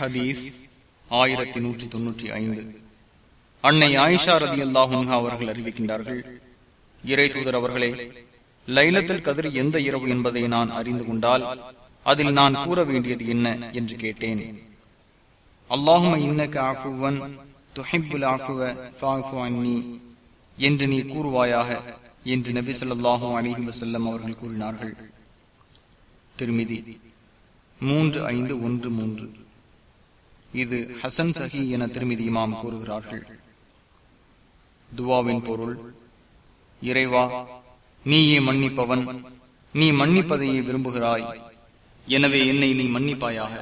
ஹதீஸ் ஆயிரத்தி நூற்றி தொன்னூற்றி ஐந்து. அன்னை ஆயிஷா ரதி அல்லாஹா அவர்கள் அறிவிக்கின்றார்கள் இறை தூதர் அவர்களே லைலத்தில் கதிர் எந்த இரவு என்பதை நான் அறிந்து கொண்டால் அதில் நான் கூற வேண்டியது என்ன? என்று கேட்டேன். அல்லாஹும இன்னக ஆஃபுவன் துஹிப்புல் ஆஃபுவ ஃபாஃபு அன்னி என்று நீ கூறுவாயாக என்று நபி ஸல்லல்லாஹு அலிஹி வசல்லம் அவர்கள் கூறினார்கள். திருமிதி மூன்று ஐந்து ஒன்று மூன்று. இது ஹசன் சஹி என திருமதி இமாம் கூறுகிறார்கள். துவாவின் பொருள் இறைவா நீயே மன்னிப்பவன் நீ மன்னிப்பதையே விரும்புகிறாய் எனவே என்னை நீ மன்னிப்பாயாக.